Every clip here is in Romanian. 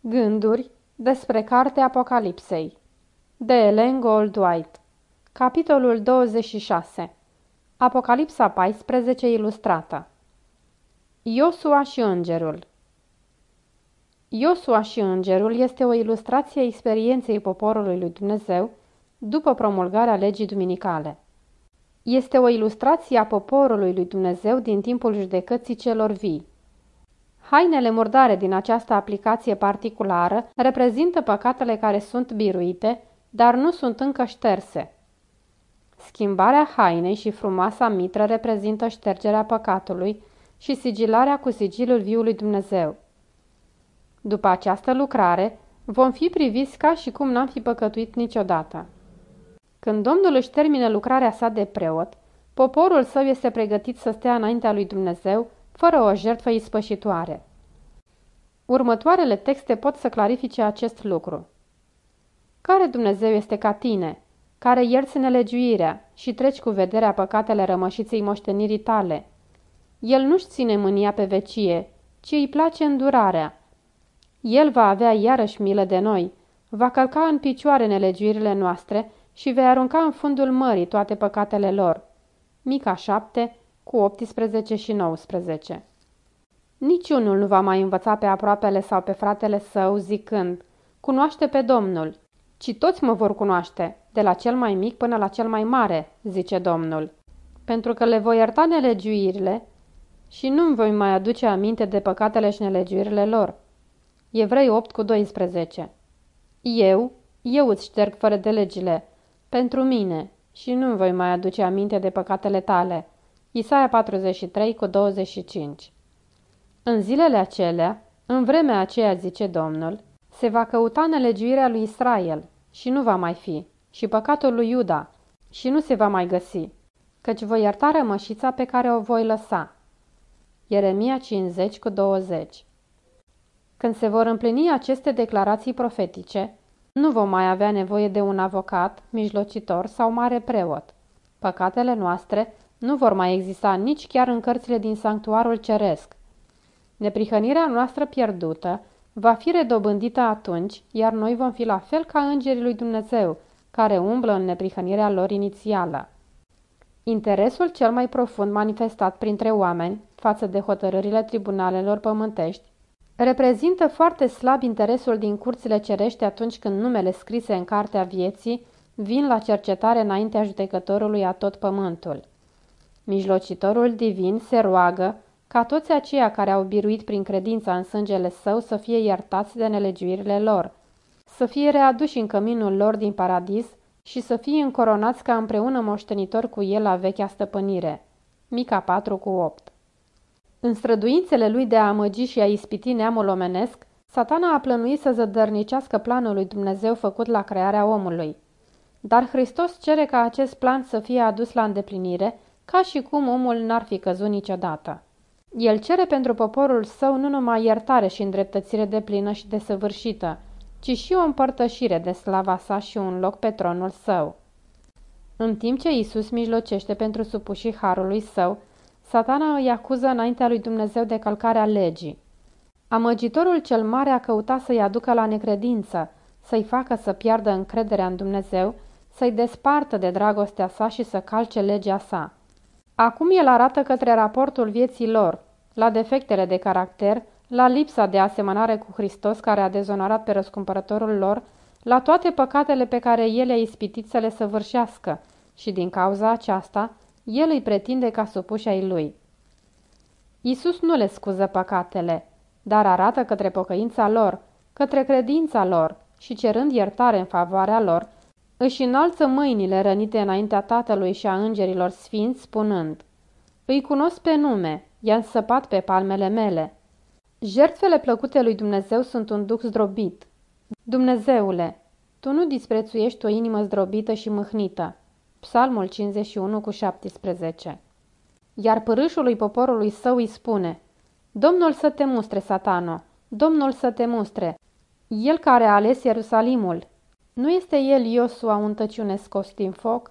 Gânduri despre Cartea Apocalipsei de Ellen Goldwhite Capitolul 26 Apocalipsa 14 ilustrată Iosua și Îngerul Iosua și Îngerul este o ilustrație a experienței poporului lui Dumnezeu după promulgarea legii duminicale. Este o ilustrație a poporului lui Dumnezeu din timpul judecății celor vii. Hainele murdare din această aplicație particulară reprezintă păcatele care sunt biruite, dar nu sunt încă șterse. Schimbarea hainei și frumoasa mitră reprezintă ștergerea păcatului și sigilarea cu sigilul viului Dumnezeu. După această lucrare, vom fi priviți ca și cum n-am fi păcătuit niciodată. Când Domnul își termine lucrarea sa de preot, poporul său este pregătit să stea înaintea lui Dumnezeu fără o jertfă ispășitoare. Următoarele texte pot să clarifice acest lucru. Care Dumnezeu este ca tine, care ierți nelegiuirea și treci cu vederea păcatele rămășiței moștenirii tale? El nu-și ține mânia pe vecie, ci îi place îndurarea. El va avea iarăși milă de noi, va călca în picioare nelegiuirile noastre și vei arunca în fundul mării toate păcatele lor. Mica 7 cu 18 și 19 Niciunul nu va mai învăța pe aproapele sau pe fratele său zicând, cunoaște pe Domnul, ci toți mă vor cunoaște, de la cel mai mic până la cel mai mare, zice Domnul, pentru că le voi ierta nelegiuirile și nu-mi voi mai aduce aminte de păcatele și nelegiuirile lor. Evrei 8 cu 12 Eu, eu îți șterg fără de legile, pentru mine, și nu-mi voi mai aduce aminte de păcatele tale. Isaia 43 cu 25 În zilele acelea, în vremea aceea, zice Domnul, se va căuta nelegiuirea lui Israel și nu va mai fi, și păcatul lui Iuda și nu se va mai găsi, căci voi ierta rămășița pe care o voi lăsa. Ieremia 50 cu 20 Când se vor împlini aceste declarații profetice, nu vom mai avea nevoie de un avocat, mijlocitor sau mare preot. Păcatele noastre nu vor mai exista nici chiar în cărțile din sanctuarul ceresc. Neprihănirea noastră pierdută va fi redobândită atunci, iar noi vom fi la fel ca îngerii lui Dumnezeu, care umblă în neprihănirea lor inițială. Interesul cel mai profund manifestat printre oameni față de hotărârile tribunalelor pământești reprezintă foarte slab interesul din curțile cerești atunci când numele scrise în cartea vieții vin la cercetare înaintea judecătorului a tot pământul. Mijlocitorul divin se roagă ca toți aceia care au biruit prin credința în sângele său să fie iertați de nelegiuirile lor, să fie readuși în căminul lor din paradis și să fie încoronați ca împreună moștenitor cu el la vechea stăpânire. Mica 4 cu 8 În străduințele lui de a amăgi și a ispiti neamul omenesc, satana a plănuit să zădărnicească planul lui Dumnezeu făcut la crearea omului. Dar Hristos cere ca acest plan să fie adus la îndeplinire, ca și cum omul n-ar fi căzut niciodată. El cere pentru poporul său nu numai iertare și îndreptățire de plină și desăvârșită, ci și o împărtășire de slava sa și un loc pe tronul său. În timp ce Isus mijlocește pentru supușii harului său, satana îi acuză înaintea lui Dumnezeu de călcarea legii. Amăgitorul cel mare a căutat să-i aducă la necredință, să-i facă să piardă încrederea în Dumnezeu, să-i despartă de dragostea sa și să calce legea sa. Acum el arată către raportul vieții lor, la defectele de caracter, la lipsa de asemănare cu Hristos care a dezonorat pe răscumpărătorul lor, la toate păcatele pe care el a ispitit să le săvârșească și din cauza aceasta, el îi pretinde ca supuși ai lui. Isus nu le scuză păcatele, dar arată către pocăința lor, către credința lor și cerând iertare în favoarea lor, își înalță mâinile rănite înaintea tatălui și a îngerilor sfinți, spunând, Îi cunosc pe nume, i-am săpat pe palmele mele. Jertfele plăcute lui Dumnezeu sunt un duc zdrobit. Dumnezeule, tu nu disprețuiești o inimă zdrobită și mâhnită. Psalmul 51 cu 17 Iar părâșului poporului său îi spune, Domnul să te mustre, satano, Domnul să te mustre, El care a ales Ierusalimul, nu este el Iosua un tăciune scos din foc?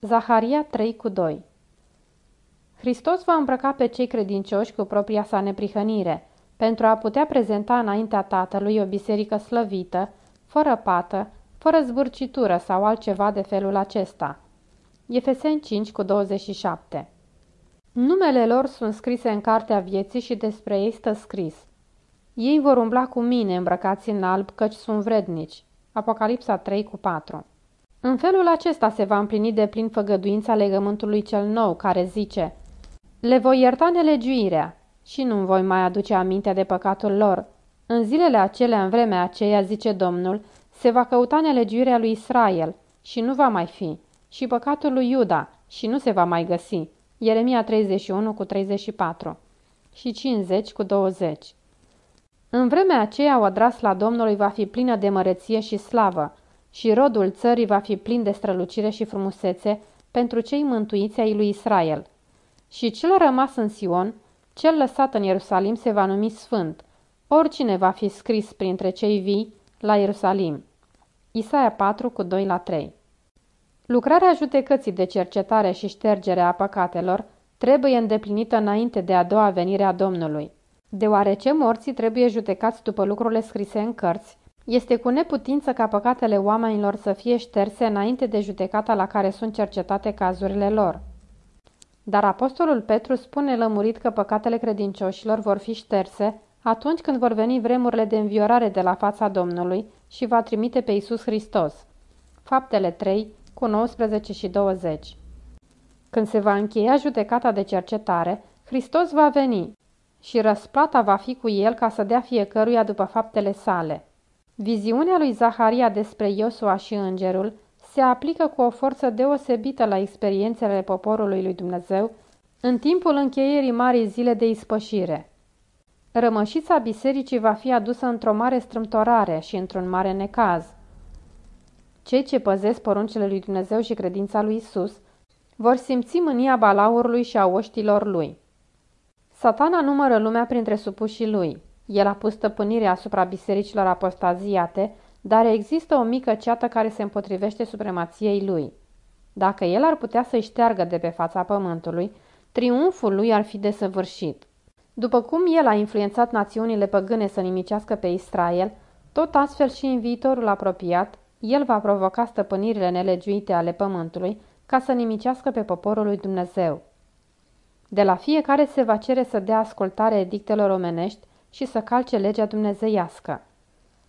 Zaharia 3 cu 2 Hristos va îmbrăca pe cei credincioși cu propria sa neprihănire, pentru a putea prezenta înaintea Tatălui o biserică slăvită, fără pată, fără zbârcitură sau altceva de felul acesta. Efeseni 5 cu 27 Numele lor sunt scrise în cartea vieții și despre ei stă scris. Ei vor umbla cu mine îmbrăcați în alb, căci sunt vrednici. Apocalipsa 3 cu 4 În felul acesta se va împlini de plin făgăduința legământului cel nou, care zice Le voi ierta nelegiuirea și nu voi mai aduce aminte de păcatul lor. În zilele acelea, în vremea aceea, zice Domnul, se va căuta nelegiuirea lui Israel și nu va mai fi, și păcatul lui Iuda și nu se va mai găsi. Ieremia 31 cu 34 și 50 cu 20 În vremea aceea odrasla Domnului va fi plină de măreție și slavă și rodul țării va fi plin de strălucire și frumusețe pentru cei mântuiți ai lui Israel. Și cel rămas în Sion, cel lăsat în Ierusalim se va numi Sfânt. Oricine va fi scris printre cei vii la Ierusalim. Isaia 4 cu 2 la 3 Lucrarea judecății de cercetare și ștergere a păcatelor trebuie îndeplinită înainte de a doua venire a Domnului. Deoarece morții trebuie judecați după lucrurile scrise în cărți, este cu neputință ca păcatele oamenilor să fie șterse înainte de judecata la care sunt cercetate cazurile lor. Dar apostolul Petru spune lămurit că păcatele credincioșilor vor fi șterse atunci când vor veni vremurile de înviorare de la fața Domnului și va trimite pe Isus Hristos. Faptele 3, cu 19 și 20 Când se va încheia judecata de cercetare, Hristos va veni și răsplata va fi cu el ca să dea fiecăruia după faptele sale. Viziunea lui Zaharia despre Iosua și îngerul se aplică cu o forță deosebită la experiențele poporului lui Dumnezeu în timpul încheierii marii zile de ispășire. Rămășița bisericii va fi adusă într-o mare strâmtorare și într-un mare necaz. Cei ce păzesc poruncile lui Dumnezeu și credința lui Isus vor simți mânia balaurului și a oștilor lui. Satana numără lumea printre supușii lui. El a pus stăpânire asupra bisericilor apostaziate, dar există o mică ceată care se împotrivește supremației lui. Dacă el ar putea să-i șteargă de pe fața pământului, triumful lui ar fi desăvârșit. După cum el a influențat națiunile păgâne să nimicească pe Israel, tot astfel și în viitorul apropiat, el va provoca stăpânirile nelegiuite ale pământului ca să nimicească pe poporul lui Dumnezeu. De la fiecare se va cere să dea ascultare edictelor omenești și să calce legea dumnezeiască.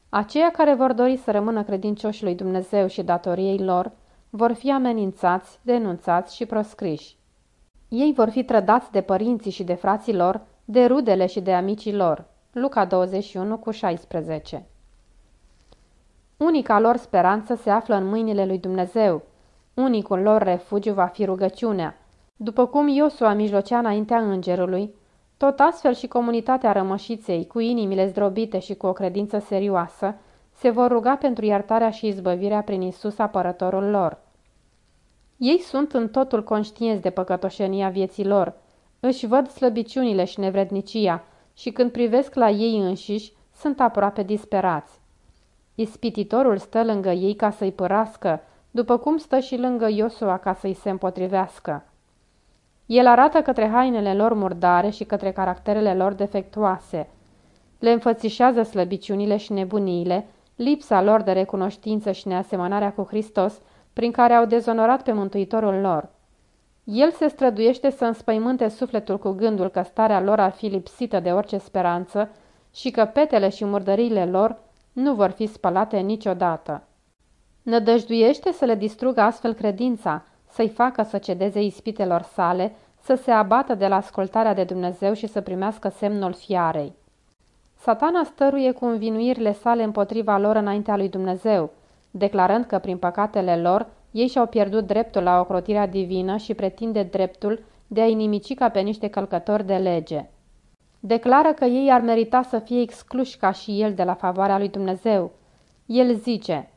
Aceia care vor dori să rămână credincioși lui Dumnezeu și datoriei lor vor fi amenințați, denunțați și proscriși. Ei vor fi trădați de părinții și de frații lor, de rudele și de amicii lor. Luca 21 cu 16 Unica lor speranță se află în mâinile lui Dumnezeu. Unicul lor refugiu va fi rugăciunea. După cum Iosua mijlocea înaintea îngerului, tot astfel și comunitatea rămășiței, cu inimile zdrobite și cu o credință serioasă, se vor ruga pentru iertarea și izbăvirea prin Isus apărătorul lor. Ei sunt în totul conștienți de păcătoșenia vieții lor, își văd slăbiciunile și nevrednicia și când privesc la ei înșiși, sunt aproape disperați. Ispititorul stă lângă ei ca să-i părască, după cum stă și lângă Iosua ca să-i se împotrivească. El arată către hainele lor murdare și către caracterele lor defectuoase. Le înfățișează slăbiciunile și nebuniile, lipsa lor de recunoștință și neasemănarea cu Hristos, prin care au dezonorat pe Mântuitorul lor. El se străduiește să înspăimânte sufletul cu gândul că starea lor ar fi lipsită de orice speranță și că petele și murdăriile lor nu vor fi spălate niciodată. Nădăjduiește să le distrugă astfel credința, să-i facă să cedeze ispitelor sale, să se abată de la ascultarea de Dumnezeu și să primească semnul fiarei. Satana stăruie cu învinuirile sale împotriva lor înaintea lui Dumnezeu, declarând că prin păcatele lor ei și-au pierdut dreptul la ocrotirea divină și pretinde dreptul de a-i nimici ca pe niște călcători de lege. Declară că ei ar merita să fie excluși ca și el de la favoarea lui Dumnezeu. El zice,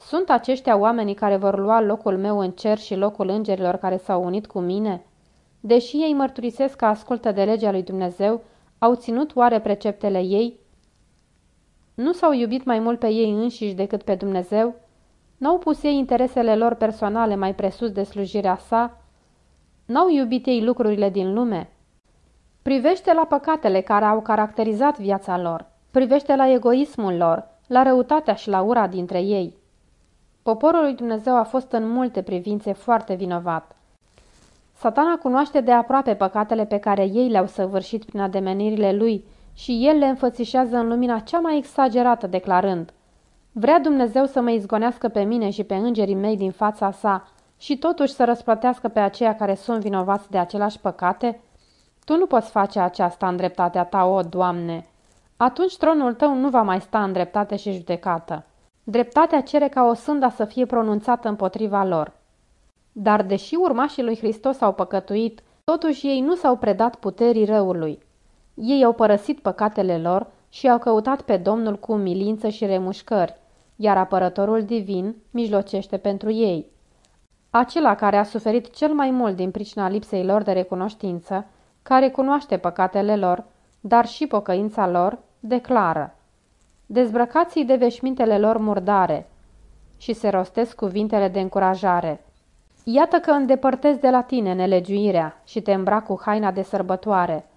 Sunt aceștia oamenii care vor lua locul meu în cer și locul îngerilor care s-au unit cu mine? Deși ei mărturisesc că ascultă de legea lui Dumnezeu, au ținut oare preceptele ei? Nu s-au iubit mai mult pe ei înșiși decât pe Dumnezeu? N-au pus ei interesele lor personale mai presus de slujirea sa? N-au iubit ei lucrurile din lume? Privește la păcatele care au caracterizat viața lor. Privește la egoismul lor, la răutatea și la ura dintre ei. Poporul lui Dumnezeu a fost în multe privințe foarte vinovat. Satana cunoaște de aproape păcatele pe care ei le-au săvârșit prin ademenirile lui și el le înfățișează în lumina cea mai exagerată, declarând Vrea Dumnezeu să mă izgonească pe mine și pe îngerii mei din fața sa și totuși să răsplătească pe aceia care sunt vinovați de același păcate? Tu nu poți face aceasta în dreptatea ta, o, Doamne! Atunci tronul tău nu va mai sta în dreptate și judecată. Dreptatea cere ca o sânda să fie pronunțată împotriva lor. Dar deși urmașii lui Hristos au păcătuit, totuși ei nu s-au predat puterii răului. Ei au părăsit păcatele lor și au căutat pe Domnul cu umilință și remușcări, iar apărătorul divin mijlocește pentru ei. Acela care a suferit cel mai mult din pricina lipsei lor de recunoștință, care cunoaște păcatele lor, dar și pocăința lor, declară Dezbrăcați-i de veșmintele lor murdare și se rostesc cuvintele de încurajare. Iată că îndepărtezi de la tine nelegiuirea și te îmbrac cu haina de sărbătoare.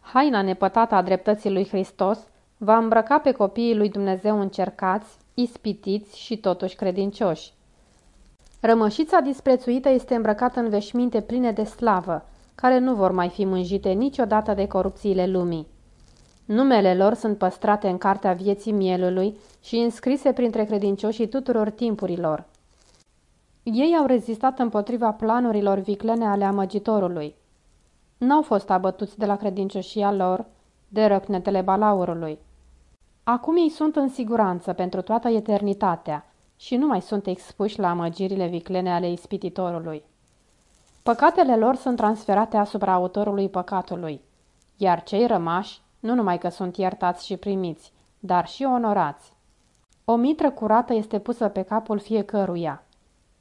Haina nepătată a dreptății lui Hristos va îmbrăca pe copiii lui Dumnezeu încercați, ispitiți și totuși credincioși. Rămășița disprețuită este îmbrăcată în veșminte pline de slavă, care nu vor mai fi mânjite niciodată de corupțiile lumii. Numele lor sunt păstrate în cartea vieții mielului și înscrise printre credincioșii tuturor timpurilor. Ei au rezistat împotriva planurilor viclene ale amăgitorului. N-au fost abătuți de la credincioșia lor, de răcnetele balaurului. Acum ei sunt în siguranță pentru toată eternitatea și nu mai sunt expuși la amăgirile viclene ale ispititorului. Păcatele lor sunt transferate asupra autorului păcatului, iar cei rămași nu numai că sunt iertați și primiți, dar și onorați. O mitră curată este pusă pe capul fiecăruia.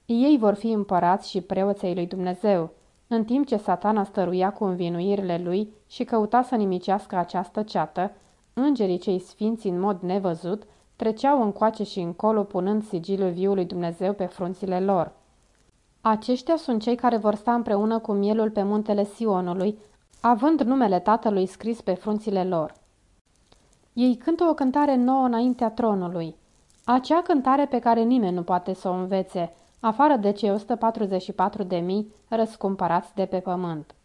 Ei vor fi împărați și preoței lui Dumnezeu, în timp ce satana stăruia cu învinuirile lui și căuta să nimicească această ceată, îngerii cei sfinți în mod nevăzut treceau încoace și încolo punând sigilul viului Dumnezeu pe frunțile lor. Aceștia sunt cei care vor sta împreună cu mielul pe muntele Sionului, având numele Tatălui scris pe frunțile lor. Ei cântă o cântare nouă înaintea tronului, acea cântare pe care nimeni nu poate să o învețe, afară de cei 144 de mii răscumpărați de pe pământ.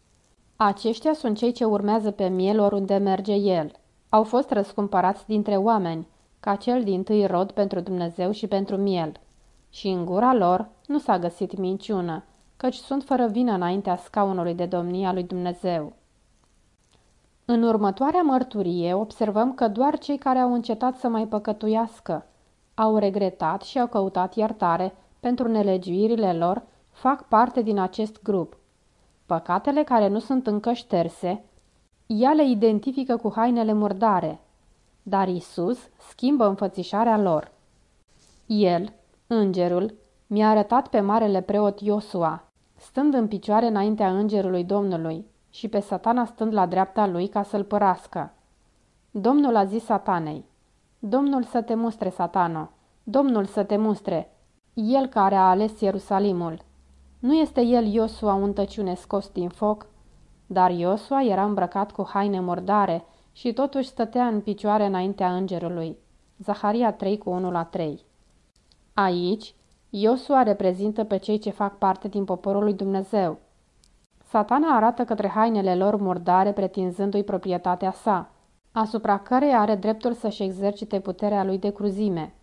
Aceștia sunt cei ce urmează pe miel oriunde merge el. Au fost răscumpărați dintre oameni, ca cel din tâi rod pentru Dumnezeu și pentru miel. Și în gura lor nu s-a găsit minciună, căci sunt fără vină înaintea scaunului de domnie a lui Dumnezeu. În următoarea mărturie observăm că doar cei care au încetat să mai păcătuiască, au regretat și au căutat iertare pentru nelegiuirile lor, fac parte din acest grup. Păcatele care nu sunt încă șterse, ea le identifică cu hainele murdare, dar Isus schimbă înfățișarea lor. El, îngerul, mi-a arătat pe marele preot Iosua, stând în picioare înaintea îngerului Domnului și pe satana stând la dreapta lui ca să-l părască. Domnul a zis satanei, Domnul să te mustre, satano, Domnul să te mustre, el care a ales Ierusalimul. Nu este el Iosua un tăciune scos din foc? Dar Iosua era îmbrăcat cu haine murdare și totuși stătea în picioare înaintea îngerului. Zaharia 3 cu 1 la 3 Aici, Iosua reprezintă pe cei ce fac parte din poporul lui Dumnezeu. Satana arată către hainele lor murdare pretinzându-i proprietatea sa, asupra căreia are dreptul să-și exercite puterea lui de cruzime.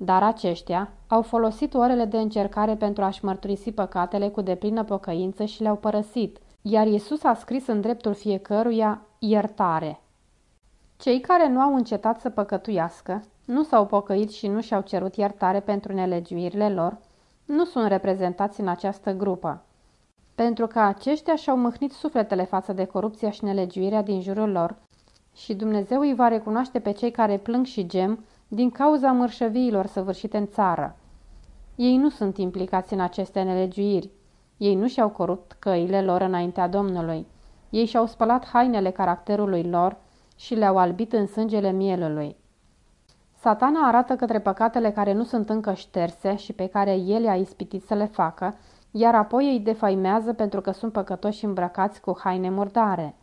Dar aceștia au folosit orele de încercare pentru a-și mărturisi păcatele cu deplină pocăință și le-au părăsit, iar Iisus a scris în dreptul fiecăruia iertare. Cei care nu au încetat să păcătuiască, nu s-au pocăit și nu și-au cerut iertare pentru nelegiuirile lor, nu sunt reprezentați în această grupă. Pentru că aceștia și-au mâhnit sufletele față de corupția și nelegiuirea din jurul lor și Dumnezeu îi va recunoaște pe cei care plâng și gem din cauza mărșăviilor săvârșite în țară. Ei nu sunt implicați în aceste nelegiuiri. Ei nu și-au corupt căile lor înaintea Domnului. Ei și-au spălat hainele caracterului lor și le-au albit în sângele mielului. Satana arată către păcatele care nu sunt încă șterse și pe care el i-a ispitit să le facă, iar apoi îi defaimează pentru că sunt păcătoși îmbrăcați cu haine murdare.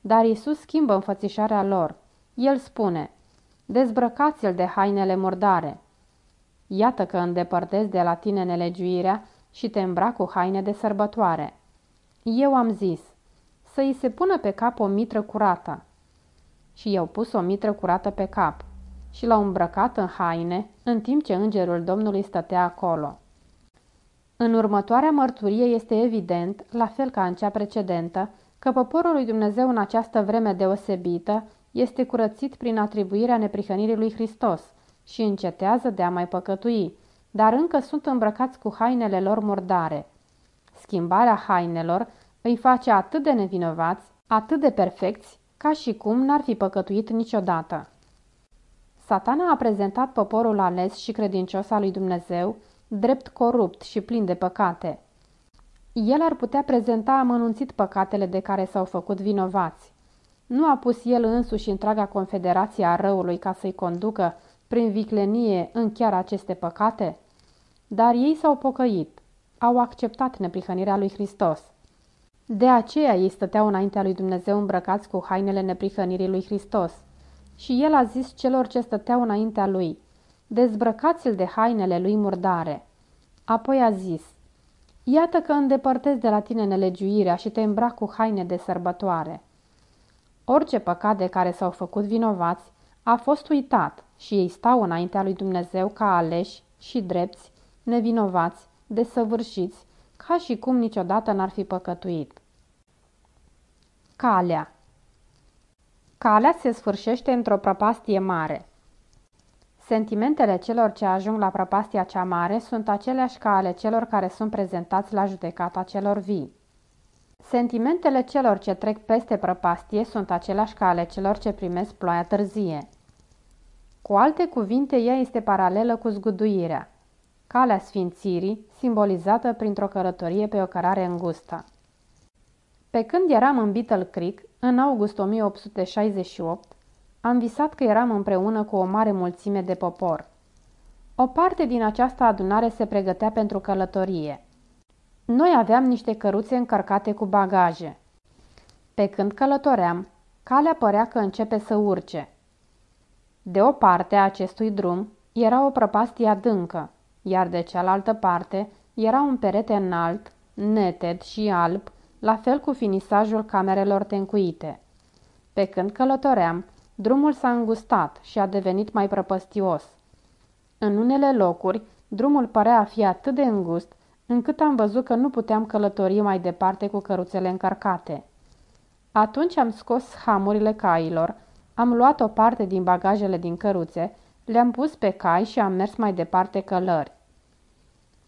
dar Isus schimbă înfățișarea lor. El spune, dezbrăcați-l de hainele murdare. Iată că îndepărtezi de la tine nelegiuirea și te îmbrac cu haine de sărbătoare. Eu am zis, să îi se pună pe cap o mitră curată. Și i-au pus o mitră curată pe cap și l-au îmbrăcat în haine, în timp ce îngerul Domnului stătea acolo. În următoarea mărturie este evident, la fel ca în cea precedentă, că poporul lui Dumnezeu în această vreme deosebită este curățit prin atribuirea neprihănirii lui Hristos și încetează de a mai păcătui, dar încă sunt îmbrăcați cu hainele lor murdare. Schimbarea hainelor îi face atât de nevinovați, atât de perfecți, ca și cum n-ar fi păcătuit niciodată. Satana a prezentat poporul ales și credincios al lui Dumnezeu drept corupt și plin de păcate. El ar putea prezenta amănunțit păcatele de care s-au făcut vinovați. Nu a pus el însuși întreaga confederație a răului ca să-i conducă prin viclenie în chiar aceste păcate? Dar ei s-au pocăit, au acceptat neprihănirea lui Hristos. De aceea ei stăteau înaintea lui Dumnezeu îmbrăcați cu hainele neprihănirii lui Hristos. Și el a zis celor ce stăteau înaintea lui, dezbrăcați-l de hainele lui murdare. Apoi a zis, iată că îndepărtez de la tine nelegiuirea și te îmbrac cu haine de sărbătoare. Orice păcat de care s-au făcut vinovați a fost uitat și ei stau înaintea lui Dumnezeu ca aleși și drepți, nevinovați, desăvârșiți, ca și cum niciodată n-ar fi păcătuit. Calea Calea se sfârșește într-o prăpastie mare. Sentimentele celor ce ajung la prăpastia cea mare sunt aceleași ca ale celor care sunt prezentați la judecata celor vii. Sentimentele celor ce trec peste prăpastie sunt aceleași ca ale celor ce primesc ploaia târzie. Cu alte cuvinte, ea este paralelă cu zguduirea, calea sfințirii, simbolizată printr-o călătorie pe o cărare îngustă. Pe când eram în Beetle Creek, în august 1868, am visat că eram împreună cu o mare mulțime de popor. O parte din această adunare se pregătea pentru călătorie. Noi aveam niște căruțe încărcate cu bagaje. Pe când călătoream, calea părea că începe să urce. De o parte a acestui drum era o prăpastie adâncă, iar de cealaltă parte era un perete înalt, neted și alb, la fel cu finisajul camerelor tencuite. Pe când călătoream, drumul s-a îngustat și a devenit mai prăpăstios. În unele locuri, drumul părea a fi atât de îngust, încât am văzut că nu puteam călători mai departe cu căruțele încărcate. Atunci am scos hamurile cailor, am luat o parte din bagajele din căruțe, le-am pus pe cai și am mers mai departe călări.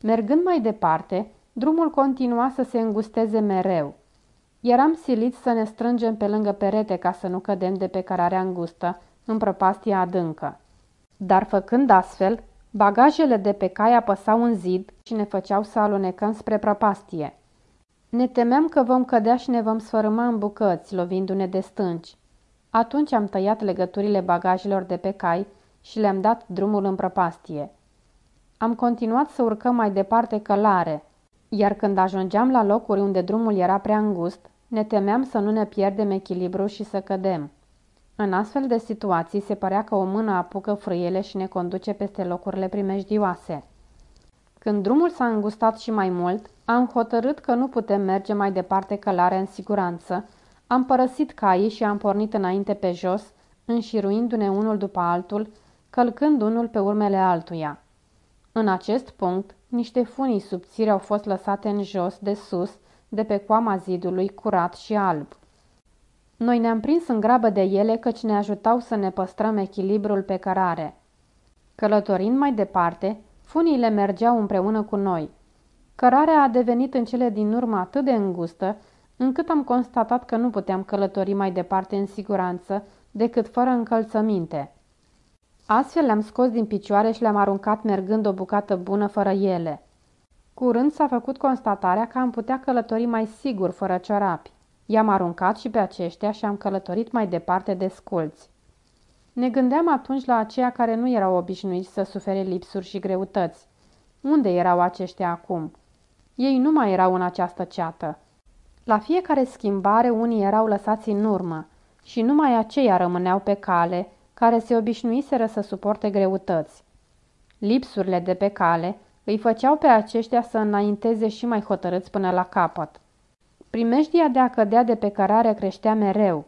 Mergând mai departe, drumul continua să se îngusteze mereu. Eram siliți să ne strângem pe lângă perete ca să nu cădem de pe cărarea îngustă, în prăpastia adâncă. Dar făcând astfel, bagajele de pe cai apăsau în zid și ne făceau să alunecăm spre prăpastie. Ne temeam că vom cădea și ne vom sfărâma în bucăți, lovindu-ne de stânci. Atunci am tăiat legăturile bagajelor de pe cai și le-am dat drumul în prăpastie. Am continuat să urcăm mai departe călare, iar când ajungeam la locuri unde drumul era prea îngust, ne temeam să nu ne pierdem echilibru și să cădem. În astfel de situații se părea că o mână apucă frâiele și ne conduce peste locurile primejdioase. Când drumul s-a îngustat și mai mult, am hotărât că nu putem merge mai departe călare în siguranță, am părăsit caii și am pornit înainte pe jos, înșiruindu-ne unul după altul, călcând unul pe urmele altuia. În acest punct, niște funii subțiri au fost lăsate în jos, de sus, de pe coama zidului, curat și alb. Noi ne-am prins în grabă de ele căci ne ajutau să ne păstrăm echilibrul pe cărare. Călătorind mai departe, funiile mergeau împreună cu noi. Cărarea a devenit în cele din urmă atât de îngustă, încât am constatat că nu puteam călători mai departe în siguranță decât fără încălțăminte. Astfel le-am scos din picioare și le-am aruncat mergând o bucată bună fără ele. Curând s-a făcut constatarea că am putea călători mai sigur fără ciorapi. I-am aruncat și pe aceștia și am călătorit mai departe de sculți. Ne gândeam atunci la aceia care nu erau obișnuiți să sufere lipsuri și greutăți. Unde erau aceștia acum? Ei nu mai erau în această ceată. La fiecare schimbare unii erau lăsați în urmă și numai aceia rămâneau pe cale, care se obișnuiseră să suporte greutăți. Lipsurile de pe cale îi făceau pe aceștia să înainteze și mai hotărâți până la capăt. Primejdia de a cădea de pe cărare creștea mereu.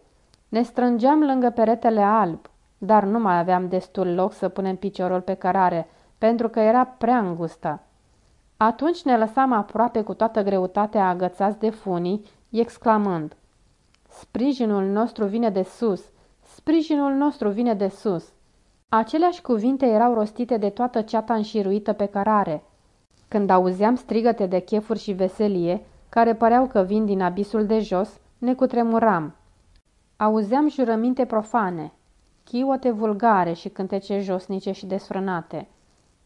Ne strângeam lângă peretele alb, dar nu mai aveam destul loc să punem piciorul pe cărare, pentru că era prea îngustă. Atunci ne lăsam aproape cu toată greutatea agățați de funii, exclamând Sprijinul nostru vine de sus, sprijinul nostru vine de sus. Aceleași cuvinte erau rostite de toată ceata înșiruită pe cărare. Când auzeam strigăte de chefuri și veselie, care păreau că vin din abisul de jos, ne cutremuram. Auzeam jurăminte profane, chiote vulgare și cântece josnice și desfrânate.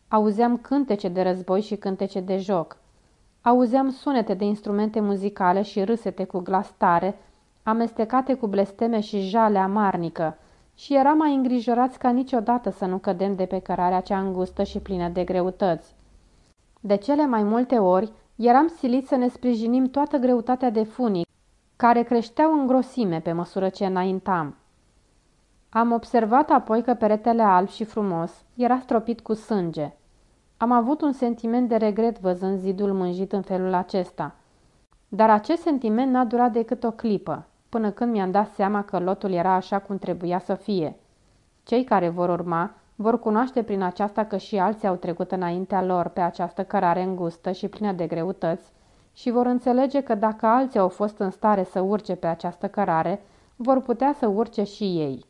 Auzeam cântece de război și cântece de joc. Auzeam sunete de instrumente muzicale și râsete cu glas tare, amestecate cu blesteme și jale amarnică, și era mai îngrijorați ca niciodată să nu cădem de pe cărarea cea îngustă și plină de greutăți. De cele mai multe ori, eram siliți să ne sprijinim toată greutatea de funii, care creșteau în grosime pe măsură ce înaintam. Am observat apoi că peretele alb și frumos era stropit cu sânge. Am avut un sentiment de regret văzând zidul mânjit în felul acesta. Dar acest sentiment n-a durat decât o clipă, până când mi-am dat seama că lotul era așa cum trebuia să fie. Cei care vor urma vor cunoaște prin aceasta că și alții au trecut înaintea lor pe această cărare îngustă și plină de greutăți și vor înțelege că dacă alții au fost în stare să urce pe această cărare, vor putea să urce și ei.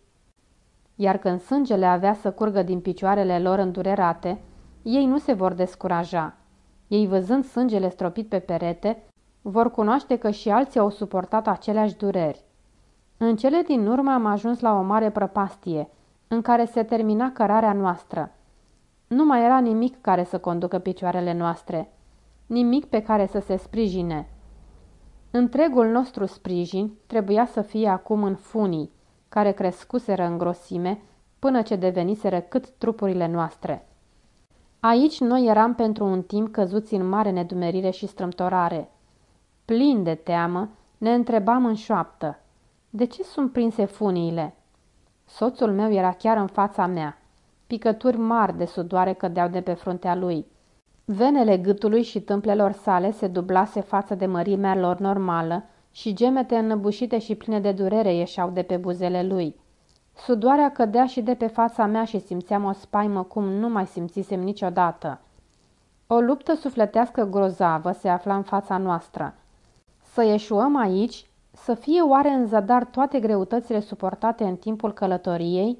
Iar când sângele avea să curgă din picioarele lor îndurerate, ei nu se vor descuraja. Ei văzând sângele stropit pe perete, vor cunoaște că și alții au suportat aceleași dureri. În cele din urmă am ajuns la o mare prăpastie, în care se termina cărarea noastră. Nu mai era nimic care să conducă picioarele noastre, nimic pe care să se sprijine. Întregul nostru sprijin trebuia să fie acum în funii, care crescuseră în grosime până ce deveniseră cât trupurile noastre. Aici noi eram pentru un timp căzuți în mare nedumerire și strâmtorare. Plin de teamă, ne întrebam în șoaptă. De ce sunt prinse funiile? Soțul meu era chiar în fața mea. Picături mari de sudoare cădeau de pe fruntea lui. Venele gâtului și tâmplelor sale se dublase față de mărimea lor normală și gemete înnăbușite și pline de durere ieșeau de pe buzele lui. Sudoarea cădea și de pe fața mea și simțeam o spaimă cum nu mai simțisem niciodată. O luptă sufletească grozavă se afla în fața noastră. Să ieșuăm aici, să fie oare în zadar toate greutățile suportate în timpul călătoriei?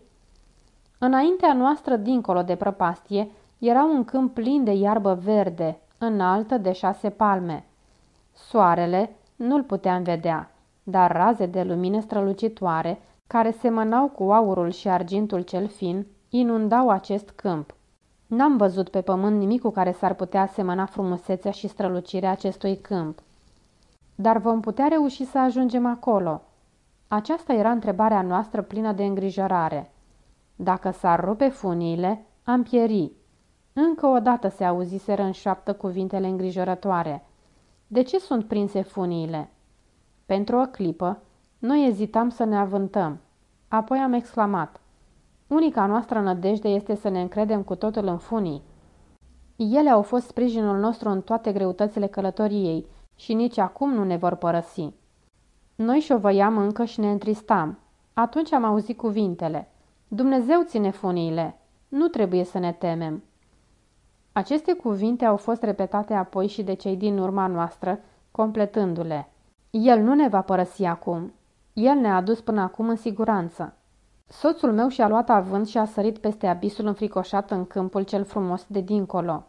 Înaintea noastră, dincolo de prăpastie, era un câmp plin de iarbă verde, înaltă de șase palme. Soarele nu-l puteam vedea, dar raze de lumină strălucitoare care semănau cu aurul și argintul cel fin, inundau acest câmp. N-am văzut pe pământ nimic cu care s-ar putea asemăna frumusețea și strălucirea acestui câmp. Dar vom putea reuși să ajungem acolo? Aceasta era întrebarea noastră plină de îngrijorare. Dacă s-ar rupe funiile, am pieri. Încă o dată se auziseră în șoaptă cuvintele îngrijorătoare. De ce sunt prinse funiile? Pentru o clipă, noi ezitam să ne avântăm. Apoi am exclamat. Unica noastră nădejde este să ne încredem cu totul în funii. Ele au fost sprijinul nostru în toate greutățile călătoriei și nici acum nu ne vor părăsi. Noi șovăiam încă și ne întristam. Atunci am auzit cuvintele. Dumnezeu ține funiile. Nu trebuie să ne temem. Aceste cuvinte au fost repetate apoi și de cei din urma noastră, completându-le. El nu ne va părăsi acum. El ne-a adus până acum în siguranță. Soțul meu și-a luat avânt și a sărit peste abisul înfricoșat în câmpul cel frumos de dincolo.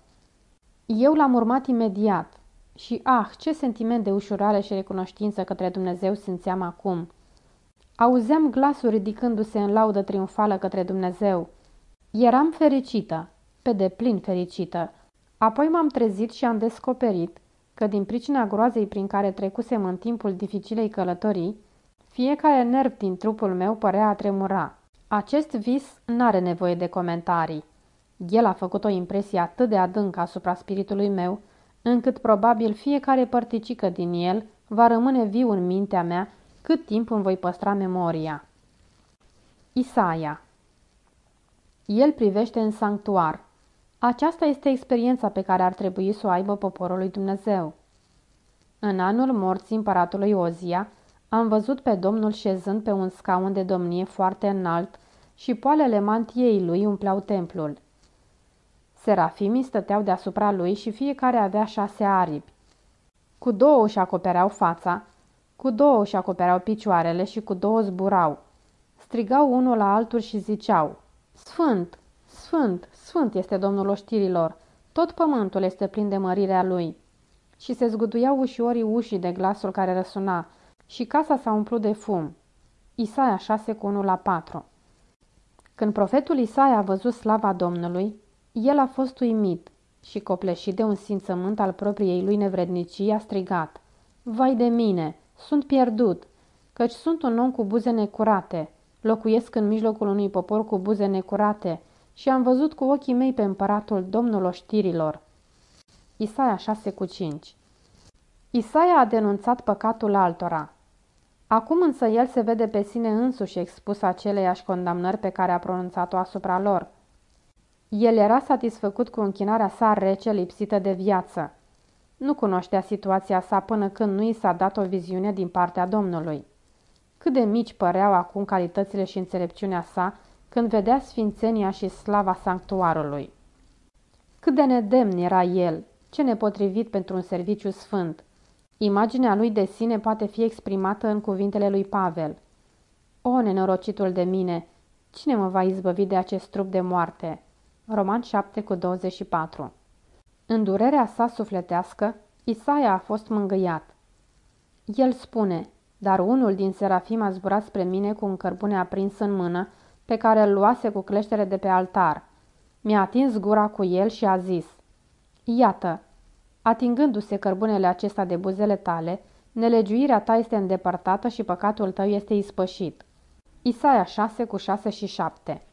Eu l-am urmat imediat și, ah, ce sentiment de ușurare și recunoștință către Dumnezeu simțeam acum. Auzeam glasul ridicându-se în laudă triumfală către Dumnezeu. Eram fericită, pe deplin fericită. Apoi m-am trezit și am descoperit că din pricina groazei prin care trecusem în timpul dificilei călătorii, fiecare nerv din trupul meu părea a tremura. Acest vis n-are nevoie de comentarii. El a făcut o impresie atât de adâncă asupra spiritului meu, încât probabil fiecare părticică din el va rămâne viu în mintea mea cât timp îmi voi păstra memoria. Isaia El privește în sanctuar. Aceasta este experiența pe care ar trebui să o aibă poporul lui Dumnezeu. În anul morții împăratului Ozia, am văzut pe Domnul șezând pe un scaun de domnie foarte înalt și poalele mantiei lui umpleau templul. Serafimii stăteau deasupra lui și fiecare avea șase aripi. Cu două își acopereau fața, cu două își acopereau picioarele și cu două zburau. Strigau unul la altul și ziceau, Sfânt, Sfânt, Sfânt este Domnul oștirilor, tot pământul este plin de mărirea lui. Și se zguduiau ușorii ușii de glasul care răsuna și casa s-a umplut de fum. Isaia 6 cu 1 la 4 Când profetul Isaia a văzut slava Domnului, el a fost uimit și copleșit de un simțământ al propriei lui nevrednicii a strigat, Vai de mine, sunt pierdut, căci sunt un om cu buze necurate, locuiesc în mijlocul unui popor cu buze necurate și am văzut cu ochii mei pe împăratul Domnul oștirilor. Isaia 6 cu 5 Isaia a denunțat păcatul altora. Acum însă el se vede pe sine însuși expus aceleiași condamnări pe care a pronunțat-o asupra lor – el era satisfăcut cu închinarea sa rece, lipsită de viață. Nu cunoștea situația sa până când nu i s-a dat o viziune din partea Domnului. Cât de mici păreau acum calitățile și înțelepciunea sa când vedea sfințenia și slava sanctuarului. Cât de nedemn era el, ce nepotrivit pentru un serviciu sfânt. Imaginea lui de sine poate fi exprimată în cuvintele lui Pavel. O, nenorocitul de mine, cine mă va izbăvi de acest trup de moarte?" Roman 7 cu 24 În durerea sa sufletească, Isaia a fost mângâiat. El spune, dar unul din serafim a zburat spre mine cu un cărbune aprins în mână, pe care îl luase cu cleștere de pe altar. Mi-a atins gura cu el și a zis, Iată, atingându-se cărbunele acesta de buzele tale, nelegiuirea ta este îndepărtată și păcatul tău este ispășit. Isaia 6 cu 6 și 7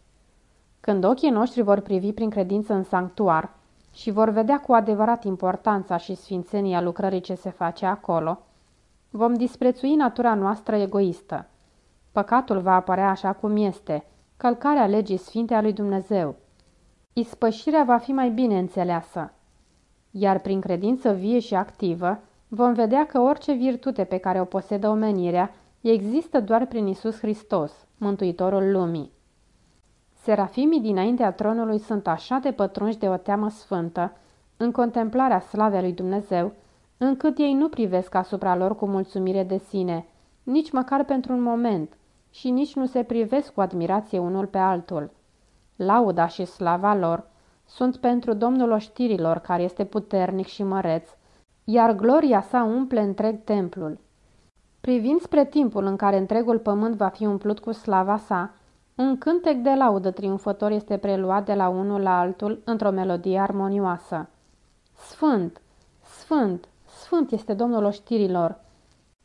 când ochii noștri vor privi prin credință în sanctuar și vor vedea cu adevărat importanța și sfințenia lucrării ce se face acolo, vom disprețui natura noastră egoistă. Păcatul va apărea așa cum este, călcarea legii sfinte a lui Dumnezeu. Ispășirea va fi mai bine înțeleasă. Iar prin credință vie și activă, vom vedea că orice virtute pe care o posedă omenirea există doar prin Isus Hristos, Mântuitorul lumii. Serafimii dinaintea tronului sunt așa de pătrunși de o teamă sfântă, în contemplarea slavei lui Dumnezeu, încât ei nu privesc asupra lor cu mulțumire de sine, nici măcar pentru un moment, și nici nu se privesc cu admirație unul pe altul. Lauda și slava lor sunt pentru Domnul oștirilor, care este puternic și măreț, iar gloria sa umple întreg templul. Privind spre timpul în care întregul pământ va fi umplut cu slava sa, un cântec de laudă triumfător este preluat de la unul la altul într-o melodie armonioasă. Sfânt, sfânt, sfânt este Domnul oștirilor.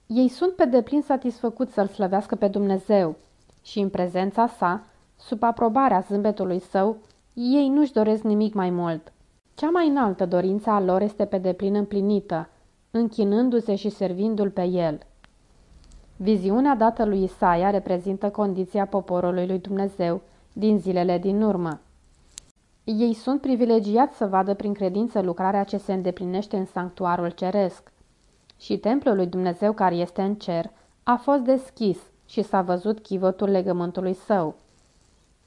Ei sunt pe deplin satisfăcuți să-L slăvească pe Dumnezeu și în prezența sa, sub aprobarea zâmbetului său, ei nu-și doresc nimic mai mult. Cea mai înaltă dorință a lor este pe deplin împlinită, închinându-se și servindu-l pe el – Viziunea dată lui Isaia reprezintă condiția poporului lui Dumnezeu din zilele din urmă. Ei sunt privilegiați să vadă prin credință lucrarea ce se îndeplinește în sanctuarul ceresc. Și templul lui Dumnezeu care este în cer a fost deschis și s-a văzut chivotul legământului său.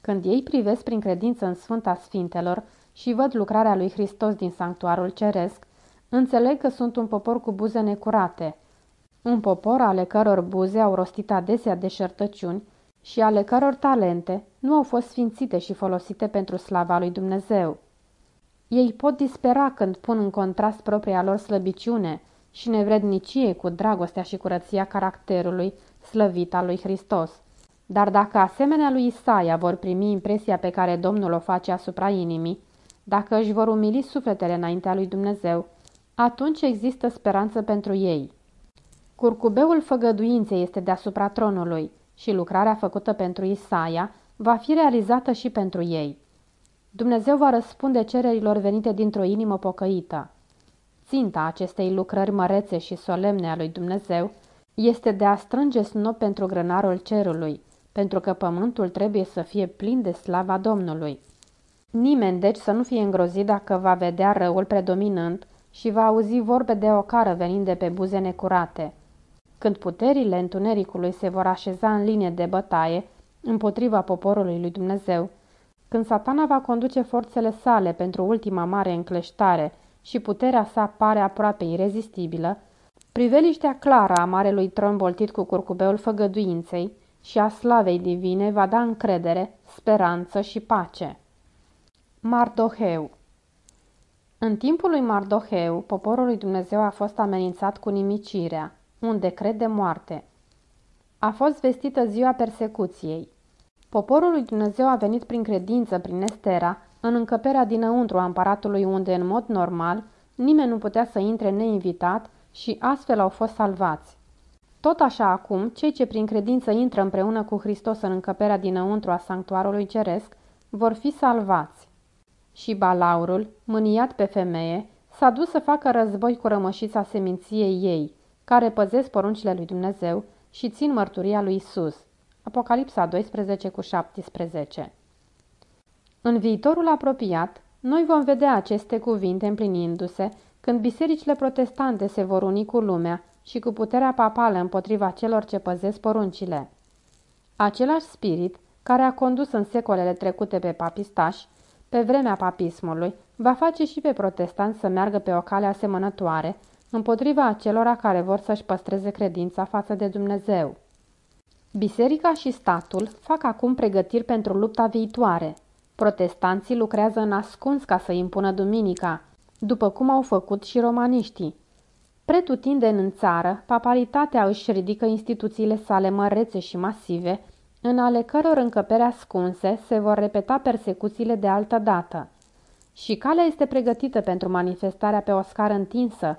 Când ei privesc prin credință în Sfânta Sfintelor și văd lucrarea lui Hristos din sanctuarul ceresc, înțeleg că sunt un popor cu buze necurate – un popor ale căror buze au rostit adesea deșertăciuni și ale căror talente nu au fost sfințite și folosite pentru slava lui Dumnezeu. Ei pot dispera când pun în contrast propria lor slăbiciune și nevrednicie cu dragostea și curăția caracterului slăvit al lui Hristos. Dar dacă asemenea lui Isaia vor primi impresia pe care Domnul o face asupra inimii, dacă își vor umili sufletele înaintea lui Dumnezeu, atunci există speranță pentru ei. Curcubeul făgăduinței este deasupra tronului și lucrarea făcută pentru Isaia va fi realizată și pentru ei. Dumnezeu va răspunde cererilor venite dintr-o inimă pocăită. Ținta acestei lucrări mărețe și solemne a lui Dumnezeu este de a strânge snop pentru grânarul cerului, pentru că pământul trebuie să fie plin de slava Domnului. Nimeni deci să nu fie îngrozit dacă va vedea răul predominând și va auzi vorbe de ocară venind de pe buze necurate. Când puterile întunericului se vor așeza în linie de bătaie împotriva poporului lui Dumnezeu, când satana va conduce forțele sale pentru ultima mare încleștare și puterea sa pare aproape irezistibilă, priveliștea clară a marelui tron boltit cu curcubeul făgăduinței și a slavei divine va da încredere, speranță și pace. Mardoheu. În timpul lui Mardoheu, poporul lui Dumnezeu a fost amenințat cu nimicirea, un decret de moarte. A fost vestită ziua persecuției. Poporul lui Dumnezeu a venit prin credință prin Estera, în încăperea dinăuntru a împăratului unde, în mod normal, nimeni nu putea să intre neinvitat și astfel au fost salvați. Tot așa acum, cei ce prin credință intră împreună cu Hristos în încăperea dinăuntru a sanctuarului ceresc, vor fi salvați. Și Balaurul, mâniat pe femeie, s-a dus să facă război cu rămășița seminției ei, care păzesc poruncile lui Dumnezeu și țin mărturia lui Isus. Apocalipsa 12 cu 17 În viitorul apropiat, noi vom vedea aceste cuvinte împlinindu-se când bisericile protestante se vor uni cu lumea și cu puterea papală împotriva celor ce păzesc poruncile. Același spirit, care a condus în secolele trecute pe papistași, pe vremea papismului, va face și pe protestanți să meargă pe o cale asemănătoare, împotriva acelora care vor să-și păstreze credința față de Dumnezeu. Biserica și statul fac acum pregătiri pentru lupta viitoare. Protestanții lucrează în ascuns ca să impună duminica, după cum au făcut și romaniștii. Pretutindeni în țară, papalitatea își ridică instituțiile sale mărețe și masive, în ale căror încăpere ascunse se vor repeta persecuțiile de altă dată. Și calea este pregătită pentru manifestarea pe o scară întinsă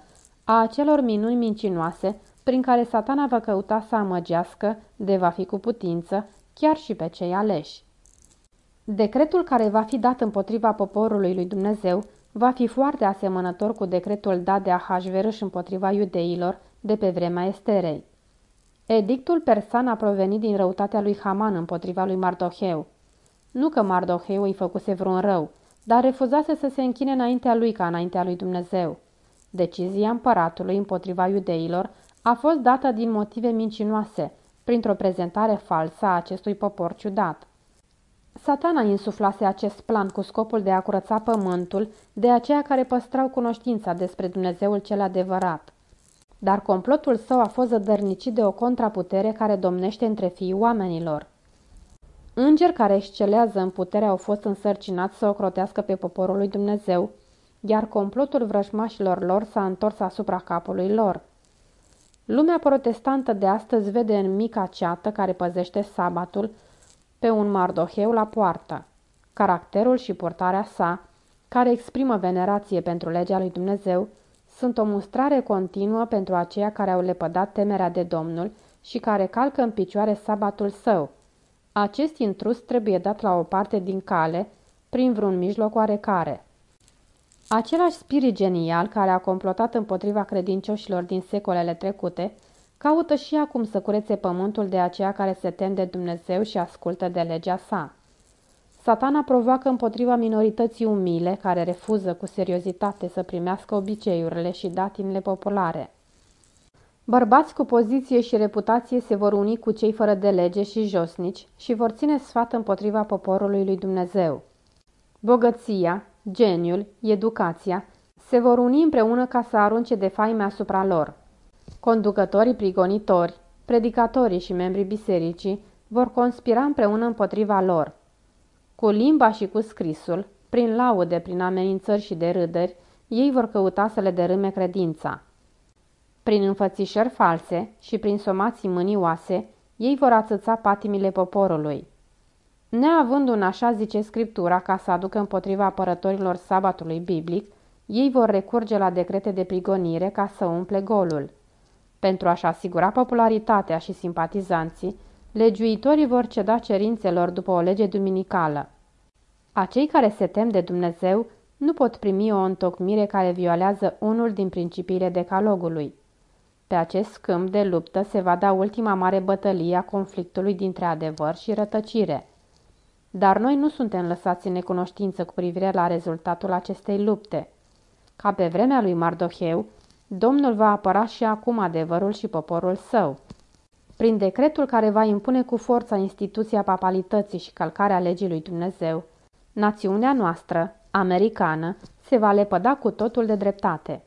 a acelor minuni mincinoase prin care satana va căuta să amăgească, de va fi cu putință, chiar și pe cei aleși. Decretul care va fi dat împotriva poporului lui Dumnezeu va fi foarte asemănător cu decretul dat de Ahasverâș împotriva iudeilor de pe vremea Esterei. Edictul persan a provenit din răutatea lui Haman împotriva lui Mardoheu. Nu că Mardoheu îi făcuse vreun rău, dar refuzase să se închine înaintea lui ca înaintea lui Dumnezeu. Decizia împăratului împotriva iudeilor a fost dată din motive mincinoase, printr-o prezentare falsă a acestui popor ciudat. Satana insuflase acest plan cu scopul de a curăța pământul de aceia care păstrau cunoștința despre Dumnezeul cel adevărat. Dar complotul său a fost zădărnicit de o contraputere care domnește între fiii oamenilor. Îngeri care excelează în putere au fost însărcinați să ocrotească pe poporul lui Dumnezeu, iar complotul vrăjmașilor lor s-a întors asupra capului lor. Lumea protestantă de astăzi vede în mica ceată care păzește sabatul pe un mardoheu la poartă. Caracterul și portarea sa, care exprimă venerație pentru legea lui Dumnezeu, sunt o mustrare continuă pentru aceia care au lepădat temerea de Domnul și care calcă în picioare sabatul său. Acest intrus trebuie dat la o parte din cale, prin vreun mijloc oarecare. Același spirit genial care a complotat împotriva credincioșilor din secolele trecute, caută și acum să curețe pământul de aceea care se tem de Dumnezeu și ascultă de legea sa. Satana provoacă împotriva minorității umile care refuză cu seriozitate să primească obiceiurile și datinile populare. Bărbați cu poziție și reputație se vor uni cu cei fără de lege și josnici și vor ține sfat împotriva poporului lui Dumnezeu. Bogăția, geniul, educația se vor uni împreună ca să arunce de faime asupra lor. Conducătorii prigonitori, predicatorii și membrii bisericii vor conspira împreună împotriva lor. Cu limba și cu scrisul, prin laude, prin amenințări și de râderi, ei vor căuta să le dărâme credința. Prin înfățișări false și prin somații mânioase, ei vor ațăța patimile poporului. Neavând un așa zice Scriptura ca să aducă împotriva apărătorilor sabatului biblic, ei vor recurge la decrete de prigonire ca să umple golul. Pentru a-și asigura popularitatea și simpatizanții, legiuitorii vor ceda cerințelor după o lege duminicală. Acei care se tem de Dumnezeu nu pot primi o întocmire care violează unul din principiile decalogului. Pe acest câmp de luptă se va da ultima mare bătălie a conflictului dintre adevăr și rătăcire. Dar noi nu suntem lăsați în necunoștință cu privire la rezultatul acestei lupte. Ca pe vremea lui Mardoheu, Domnul va apăra și acum adevărul și poporul său. Prin decretul care va impune cu forța instituția papalității și calcarea legii lui Dumnezeu, națiunea noastră, americană, se va lepăda cu totul de dreptate.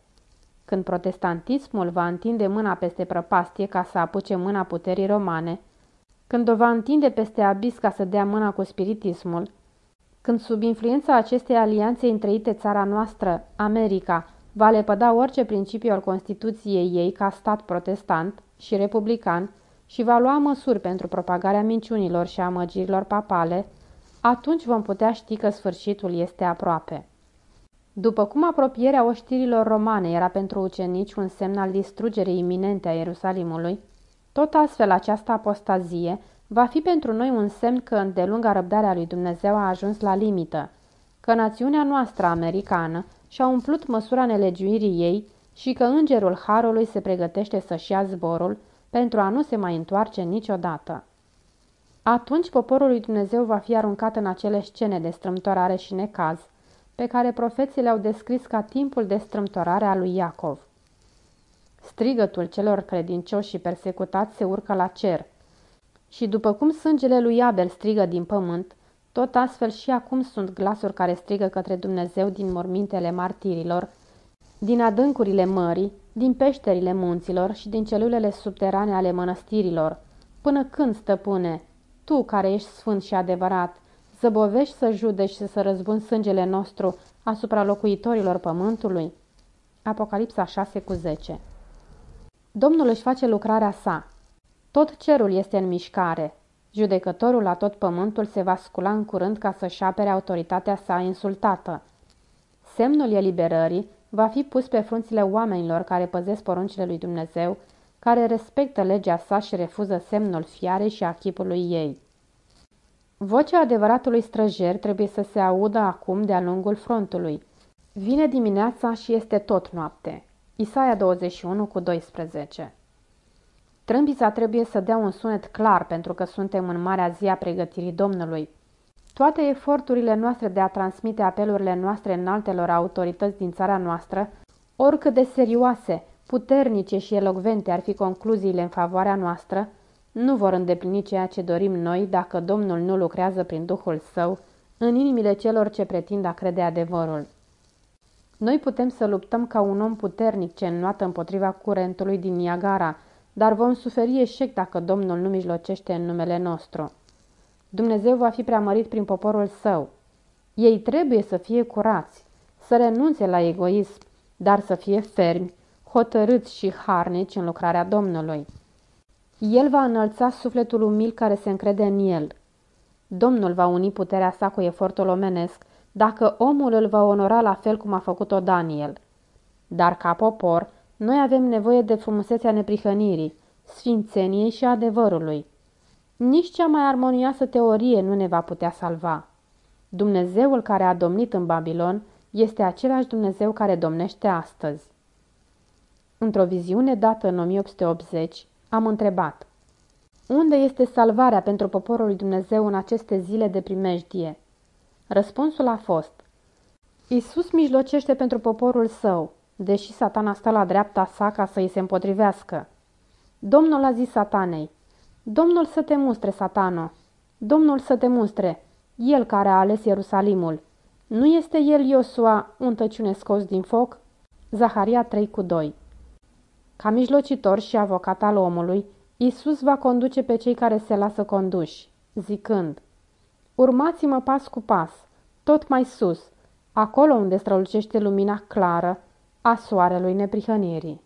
Când protestantismul va întinde mâna peste prăpastie ca să apuce mâna puterii romane, când o va întinde peste abis ca să dea mâna cu spiritismul, când sub influența acestei alianțe întreite țara noastră, America, va lepăda orice principiu al Constituției ei ca stat protestant și republican și va lua măsuri pentru propagarea minciunilor și amăgirilor papale, atunci vom putea ști că sfârșitul este aproape. După cum apropierea oștirilor romane era pentru ucenici un semn al distrugerii iminente a Ierusalimului, tot astfel această apostazie va fi pentru noi un semn că îndelunga răbdarea lui Dumnezeu a ajuns la limită, că națiunea noastră americană și-a umplut măsura nelegiuirii ei și că îngerul Harului se pregătește să-și ia zborul pentru a nu se mai întoarce niciodată. Atunci poporul lui Dumnezeu va fi aruncat în acele scene de strâmtorare și necaz, pe care profeții le-au descris ca timpul de strâmtorare a lui Iacov. Strigătul celor credincioși și persecutați se urcă la cer. Și după cum sângele lui Abel strigă din pământ, tot astfel și acum sunt glasuri care strigă către Dumnezeu din mormintele martirilor, din adâncurile mării, din peșterile munților și din celulele subterane ale mănăstirilor. Până când, stăpâne, tu care ești sfânt și adevărat, zăbovești să judeci și să răzbun sângele nostru asupra locuitorilor pământului? Apocalipsa 6 cu 10 Domnul își face lucrarea sa. Tot cerul este în mișcare. Judecătorul la tot pământul se va scula în curând ca să-și apere autoritatea sa insultată. Semnul eliberării va fi pus pe frunțile oamenilor care păzesc poruncile lui Dumnezeu, care respectă legea sa și refuză semnul fiarei și a chipului ei. Vocea adevăratului străjer trebuie să se audă acum de-a lungul frontului. Vine dimineața și este tot noapte. Isaia 21 cu 12 Trâmbița trebuie să dea un sunet clar pentru că suntem în marea zi a pregătirii Domnului. Toate eforturile noastre de a transmite apelurile noastre în altelor autorități din țara noastră, oricât de serioase, puternice și elocvente ar fi concluziile în favoarea noastră, nu vor îndeplini ceea ce dorim noi dacă Domnul nu lucrează prin Duhul Său în inimile celor ce pretind a crede adevărul. Noi putem să luptăm ca un om puternic ce înnoată împotriva curentului din Niagara, dar vom suferi eșec dacă Domnul nu mijlocește în numele nostru. Dumnezeu va fi preamărit prin poporul său. Ei trebuie să fie curați, să renunțe la egoism, dar să fie fermi, hotărâți și harnici în lucrarea Domnului. El va înălța sufletul umil care se încrede în el. Domnul va uni puterea sa cu efortul omenesc, dacă omul îl va onora la fel cum a făcut-o Daniel. Dar ca popor, noi avem nevoie de frumusețea neprihănirii, sfințeniei și adevărului. Nici cea mai armonioasă teorie nu ne va putea salva. Dumnezeul care a domnit în Babilon este același Dumnezeu care domnește astăzi. Într-o viziune dată în 1880, am întrebat Unde este salvarea pentru poporul lui Dumnezeu în aceste zile de primejdie? Răspunsul a fost Iisus mijlocește pentru poporul său, deși satana stă la dreapta sa ca să îi se împotrivească. Domnul a zis satanei, Domnul să te mustre, satano, Domnul să te mustre, el care a ales Ierusalimul. Nu este el Iosua, un tăciune scos din foc? Zaharia 3 cu 2 Ca mijlocitor și avocat al omului, Isus va conduce pe cei care se lasă conduși, zicând, Urmați-mă pas cu pas, tot mai sus, acolo unde strălucește lumina clară a soarelui neprihănirii.